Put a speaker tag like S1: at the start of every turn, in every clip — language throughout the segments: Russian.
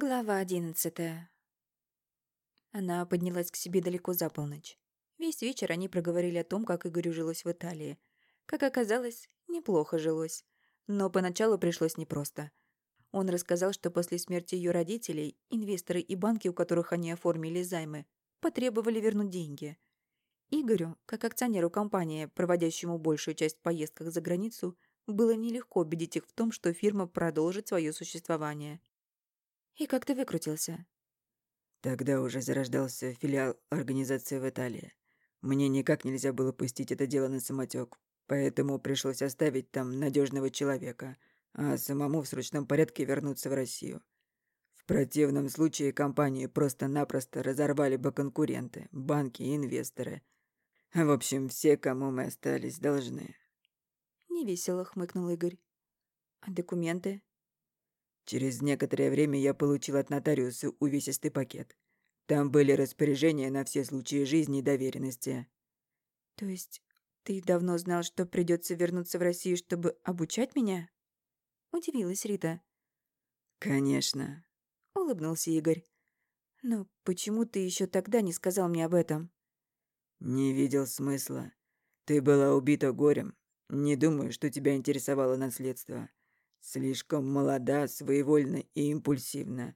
S1: Глава одиннадцатая. Она поднялась к себе далеко за полночь. Весь вечер они проговорили о том, как Игорю жилось в Италии. Как оказалось, неплохо жилось. Но поначалу пришлось непросто. Он рассказал, что после смерти ее родителей, инвесторы и банки, у которых они оформили займы, потребовали вернуть деньги. Игорю, как акционеру компании, проводящему большую часть поездках за границу, было нелегко убедить их в том, что фирма продолжит свое существование. И как ты выкрутился?
S2: Тогда уже зарождался филиал организации в Италии. Мне никак нельзя было пустить это дело на самотек, поэтому пришлось оставить там надежного человека, а самому в срочном порядке вернуться в Россию. В противном случае компанию просто-напросто разорвали бы конкуренты, банки и инвесторы. В общем, все, кому мы остались должны.
S1: Невесело хмыкнул Игорь. А документы?
S2: Через некоторое время я получил от нотариуса увесистый пакет. Там были распоряжения на все случаи жизни и доверенности.
S1: То есть ты давно знал, что придется вернуться в Россию, чтобы обучать меня? Удивилась Рита.
S2: Конечно.
S1: Улыбнулся Игорь. Но почему ты еще тогда не сказал мне об этом?
S2: Не видел смысла. Ты была убита горем. Не думаю, что тебя интересовало наследство. Слишком молода, своевольна и импульсивна.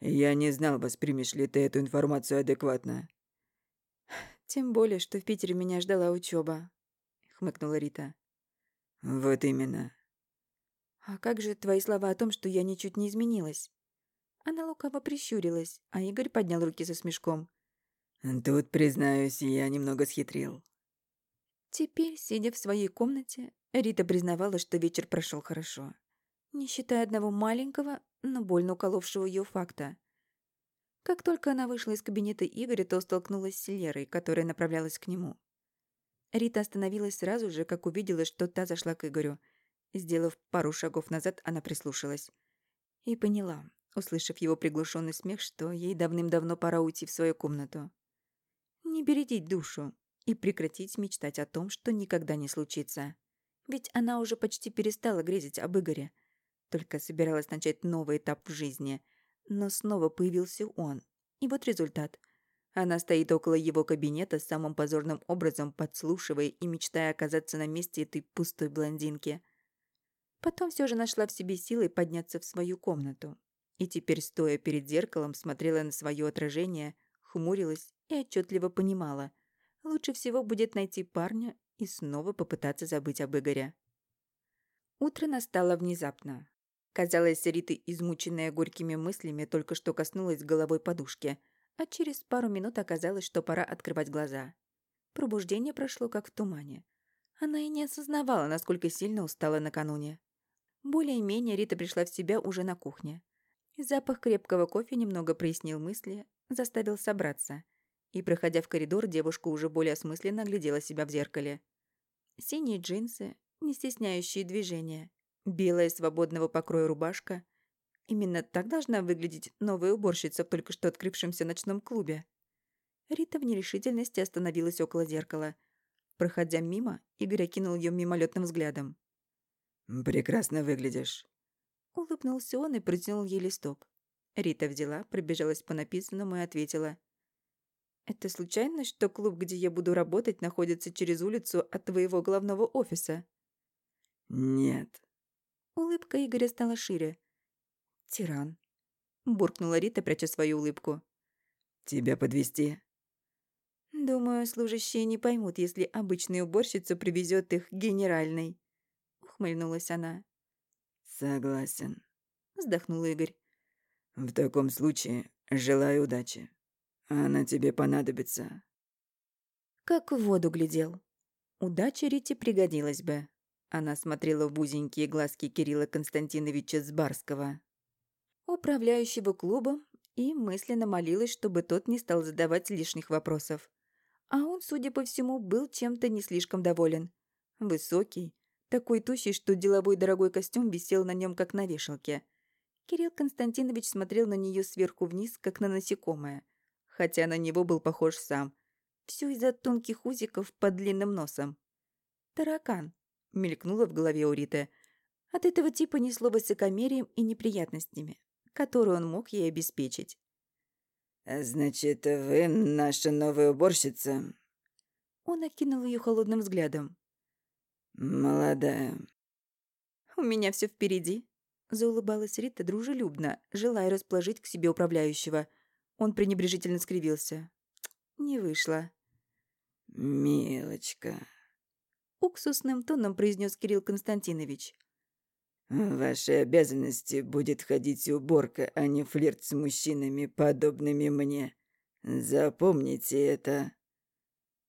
S2: Я не знал, воспримешь ли ты эту информацию адекватно.
S1: Тем более, что в Питере меня ждала учеба, хмыкнула Рита.
S2: Вот именно.
S1: А как же твои слова о том, что я ничуть не изменилась? Она лукаво прищурилась, а Игорь поднял руки со смешком.
S2: Тут, признаюсь, я немного схитрил.
S1: Теперь, сидя в своей комнате, Рита признавала, что вечер прошел хорошо не считая одного маленького, но больно уколовшего ее факта. Как только она вышла из кабинета Игоря, то столкнулась с Лерой, которая направлялась к нему. Рита остановилась сразу же, как увидела, что та зашла к Игорю. Сделав пару шагов назад, она прислушалась. И поняла, услышав его приглушенный смех, что ей давным-давно пора уйти в свою комнату. Не бередить душу и прекратить мечтать о том, что никогда не случится. Ведь она уже почти перестала грезить об Игоре, только собиралась начать новый этап в жизни. Но снова появился он. И вот результат. Она стоит около его кабинета самым позорным образом, подслушивая и мечтая оказаться на месте этой пустой блондинки. Потом все же нашла в себе силы подняться в свою комнату. И теперь, стоя перед зеркалом, смотрела на свое отражение, хмурилась и отчетливо понимала. Лучше всего будет найти парня и снова попытаться забыть об Игоре. Утро настало внезапно. Казалось, Рита, измученная горькими мыслями, только что коснулась головой подушки, а через пару минут оказалось, что пора открывать глаза. Пробуждение прошло как в тумане. Она и не осознавала, насколько сильно устала накануне. Более-менее Рита пришла в себя уже на кухне. Запах крепкого кофе немного прояснил мысли, заставил собраться. И, проходя в коридор, девушка уже более осмысленно глядела себя в зеркале. Синие джинсы, не стесняющие движения, Белая свободного покроя рубашка. Именно так должна выглядеть новая уборщица в только что открывшемся ночном клубе. Рита в нерешительности остановилась около зеркала. Проходя мимо, Игорь окинул ее мимолетным взглядом.
S2: «Прекрасно выглядишь».
S1: Улыбнулся он и протянул ей листок. Рита взяла, пробежалась по написанному и ответила. «Это случайно, что клуб, где я буду работать, находится через улицу от твоего главного офиса?»
S2: «Нет»,
S1: Улыбка Игоря стала шире. «Тиран», — буркнула Рита, пряча свою улыбку.
S2: «Тебя подвести?
S1: «Думаю, служащие не поймут, если обычная уборщица привезет их генеральной», — ухмыльнулась она.
S2: «Согласен», —
S1: вздохнул Игорь.
S2: «В таком случае желаю удачи. Она тебе понадобится».
S1: Как в воду глядел. Удача Рите пригодилась бы. Она смотрела в узенькие глазки Кирилла Константиновича Сбарского, управляющего клубом, и мысленно молилась, чтобы тот не стал задавать лишних вопросов. А он, судя по всему, был чем-то не слишком доволен. Высокий, такой тущий, что деловой дорогой костюм висел на нем, как на вешалке. Кирилл Константинович смотрел на нее сверху вниз, как на насекомое, хотя на него был похож сам. Все из-за тонких узиков под длинным носом. Таракан, мелькнуло в голове у Риты. От этого типа несло высокомерием и неприятностями. которую он мог ей обеспечить.
S2: «Значит, вы наша новая уборщица?»
S1: Он окинул ее холодным взглядом.
S2: «Молодая».
S1: «У меня все впереди», — заулыбалась Рита дружелюбно, желая расположить к себе управляющего. Он пренебрежительно скривился. «Не вышло».
S2: «Милочка», —
S1: уксусным тоном произнес Кирилл Константинович.
S2: «В ваши обязанности будет ходить уборка, а не флирт с мужчинами, подобными мне. Запомните это».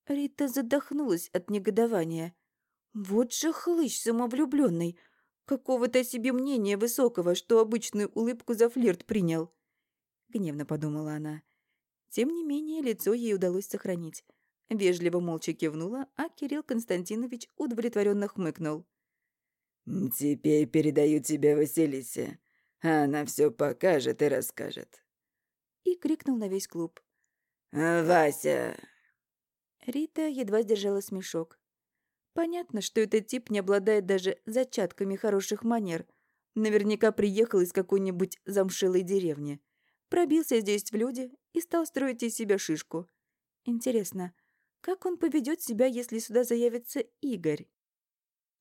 S1: Рита задохнулась от негодования. Вот же хлыщ самовлюбленный, какого-то себе мнения высокого, что обычную улыбку за флирт принял. Гневно подумала она. Тем не менее, лицо ей удалось сохранить. Вежливо молча кивнула, а Кирилл Константинович удовлетворенно хмыкнул.
S2: «Теперь передаю тебе Василисе. Она все покажет и расскажет».
S1: И крикнул на весь клуб.
S2: «Вася!»
S1: Рита едва сдержала смешок. Понятно, что этот тип не обладает даже зачатками хороших манер. Наверняка приехал из какой-нибудь замшелой деревни. Пробился здесь в люди и стал строить из себя шишку. Интересно, как он поведет себя, если сюда заявится Игорь?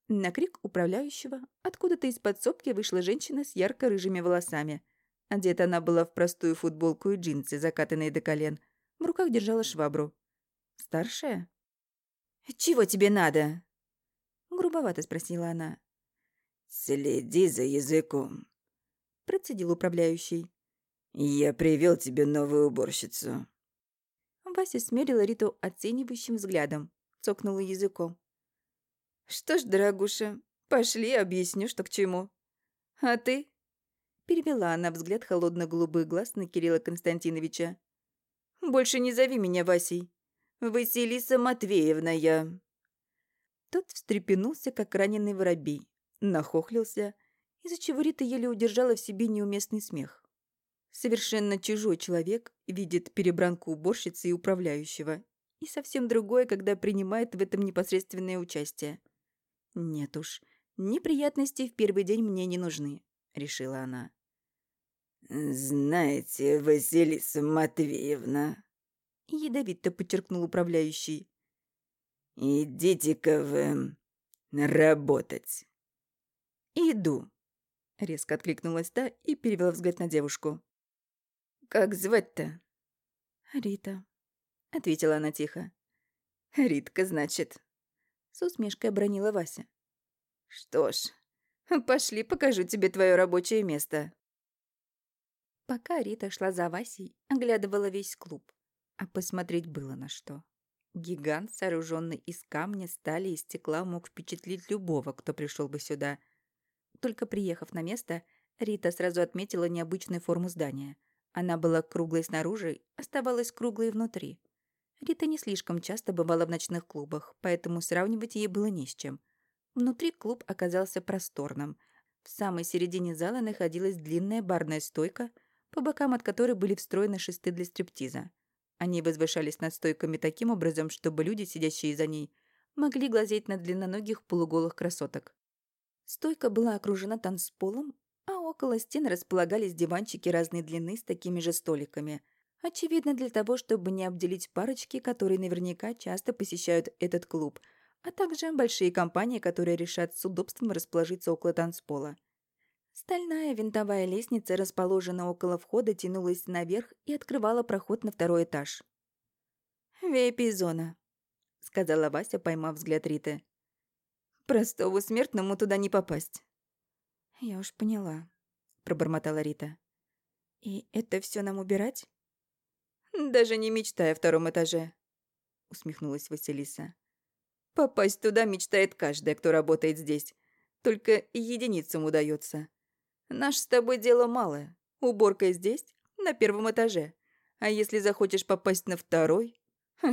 S1: На крик управляющего откуда-то из подсобки вышла женщина с ярко-рыжими волосами. Одета она была в простую футболку и джинсы, закатанные до колен. В руках держала швабру. Старшая? «Чего тебе надо?» Грубовато спросила она.
S2: «Следи за языком», —
S1: процедил управляющий.
S2: «Я привел тебе новую уборщицу».
S1: Вася смерила Риту оценивающим взглядом, цокнула языком. «Что ж, дорогуша, пошли, объясню, что к чему. А ты?» Перевела она взгляд холодно-голубых глаз на Кирилла Константиновича. «Больше не зови меня Васей. Василиса Матвеевна я». Тот встрепенулся, как раненый воробей, нахохлился, из-за чего Рита еле удержала в себе неуместный смех. Совершенно чужой человек видит перебранку уборщицы и управляющего, и совсем другое, когда принимает в этом непосредственное участие. «Нет уж, неприятности в первый день мне не нужны», — решила она.
S2: «Знаете, Василиса Матвеевна,
S1: Ядовито подчеркнул управляющий.
S2: «Идите-ка вы работать».
S1: «Иду», — резко откликнулась та и перевела взгляд на девушку. «Как звать-то?» «Рита», — ответила она тихо. «Ритка, значит», — с усмешкой обронила Вася. «Что ж, пошли, покажу тебе твое рабочее место». Пока Рита шла за Васей, оглядывала весь клуб. А посмотреть было на что. Гигант, сооруженный из камня, стали и стекла, мог впечатлить любого, кто пришел бы сюда. Только приехав на место, Рита сразу отметила необычную форму здания. Она была круглой снаружи, оставалась круглой внутри. Рита не слишком часто бывала в ночных клубах, поэтому сравнивать ей было не с чем. Внутри клуб оказался просторным. В самой середине зала находилась длинная барная стойка, по бокам от которой были встроены шесты для стриптиза. Они возвышались над стойками таким образом, чтобы люди, сидящие за ней, могли глазеть на длинноногих полуголых красоток. Стойка была окружена танцполом, около стен располагались диванчики разной длины с такими же столиками. Очевидно, для того, чтобы не обделить парочки, которые наверняка часто посещают этот клуб, а также большие компании, которые решат с удобством расположиться около танцпола. Стальная винтовая лестница, расположенная около входа, тянулась наверх и открывала проход на второй этаж. «Вейпи-зона», — сказала Вася, поймав взгляд Риты. «Простому смертному туда не попасть». «Я уж поняла», — пробормотала Рита. «И это все нам убирать?» «Даже не мечтая о втором этаже», — усмехнулась Василиса. «Попасть туда мечтает каждая, кто работает здесь. Только единицам удается. Наш с тобой дело малое. Уборка здесь, на первом этаже. А если захочешь попасть на второй?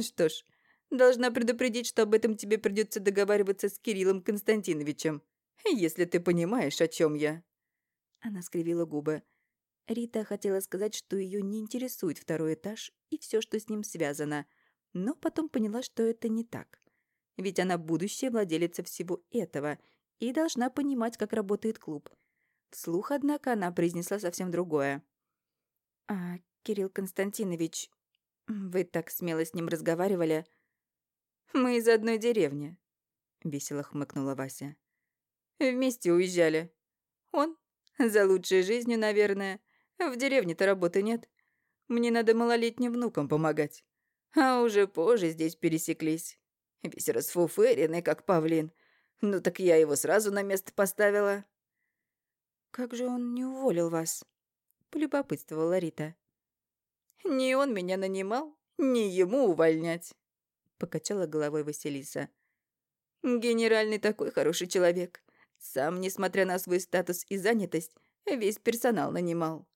S1: Что ж, должна предупредить, что об этом тебе придется договариваться с Кириллом Константиновичем, если ты понимаешь, о чем я. Она скривила губы. Рита хотела сказать, что ее не интересует второй этаж и все, что с ним связано, но потом поняла, что это не так. Ведь она будущая владелица всего этого и должна понимать, как работает клуб – Вслух, однако, она произнесла совсем другое. «А, Кирилл Константинович, вы так смело с ним разговаривали. Мы из одной деревни», — весело хмыкнула Вася. «Вместе уезжали. Он за лучшей жизнью, наверное. В деревне-то работы нет. Мне надо малолетним внукам помогать. А уже позже здесь пересеклись. Весь расфуфыренный, как павлин. Ну так я его сразу на место поставила. «Как же он не уволил вас?» — полюбопытствовала Рита. «Не он меня нанимал, не ему увольнять», — покачала головой Василиса. «Генеральный такой хороший человек. Сам, несмотря на свой статус и занятость, весь персонал нанимал».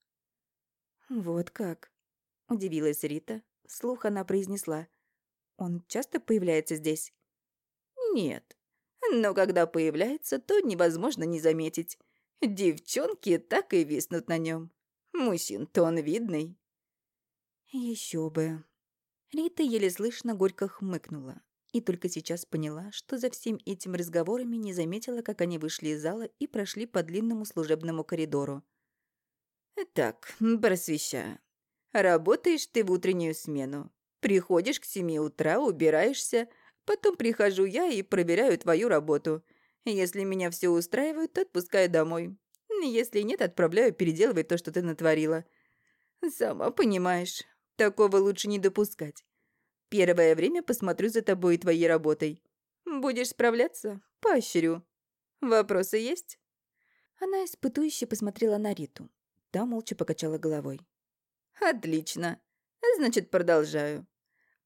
S1: «Вот как?» — удивилась Рита. Слух она произнесла. «Он часто появляется здесь?» «Нет. Но когда появляется, то невозможно не заметить. Девчонки так и виснут на нем. Мужчин-то он видный». Еще бы. Рита еле слышно горько хмыкнула. И только сейчас поняла, что за всем этим разговорами не заметила, как они вышли из зала и прошли по длинному служебному коридору. «Так, просвещаю. Работаешь ты в утреннюю смену. Приходишь к семи утра, убираешься, потом прихожу я и проверяю твою работу. Если меня все устраивает, то отпускаю домой. Если нет, отправляю переделывать то, что ты натворила. Сама понимаешь, такого лучше не допускать. Первое время посмотрю за тобой и твоей работой. Будешь справляться? Поощрю. Вопросы есть?» Она испытующе посмотрела на Риту. Та молча покачала головой. «Отлично. Значит, продолжаю.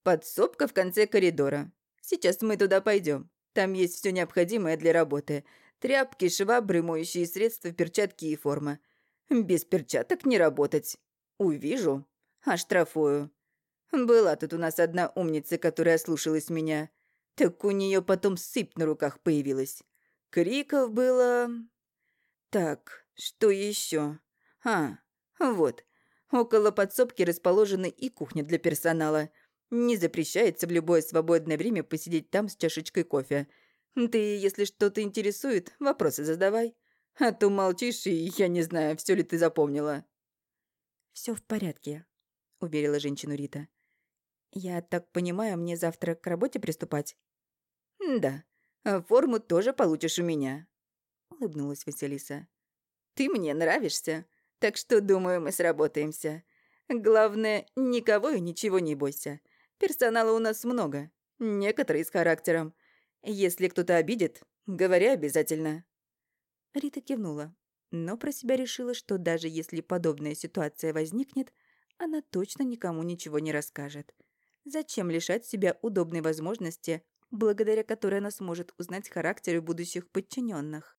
S1: Подсобка в конце коридора. Сейчас мы туда пойдем. Там есть все необходимое для работы. Тряпки, швабры, моющие средства, перчатки и форма. Без перчаток не работать. Увижу. Оштрафую. Была тут у нас одна умница, которая слушалась меня. Так у нее потом сыпь на руках появилась. Криков было... Так, что еще? А, вот. Около подсобки расположена и кухня для персонала. Не запрещается в любое свободное время посидеть там с чашечкой кофе. Ты, если что-то интересует, вопросы задавай. А то молчишь, и я не знаю, все ли ты запомнила». Все в порядке», — уверила женщину Рита. «Я так понимаю, мне завтра к работе приступать?» «Да, а форму тоже получишь у меня», — улыбнулась Василиса. «Ты мне нравишься, так что, думаю, мы сработаемся. Главное, никого и ничего не бойся. Персонала у нас много, некоторые с характером. Если кто-то обидит, говори обязательно». Рита кивнула, но про себя решила, что даже если подобная ситуация возникнет, она точно никому ничего не расскажет. Зачем лишать себя удобной возможности, благодаря которой она сможет узнать характеры будущих подчиненных?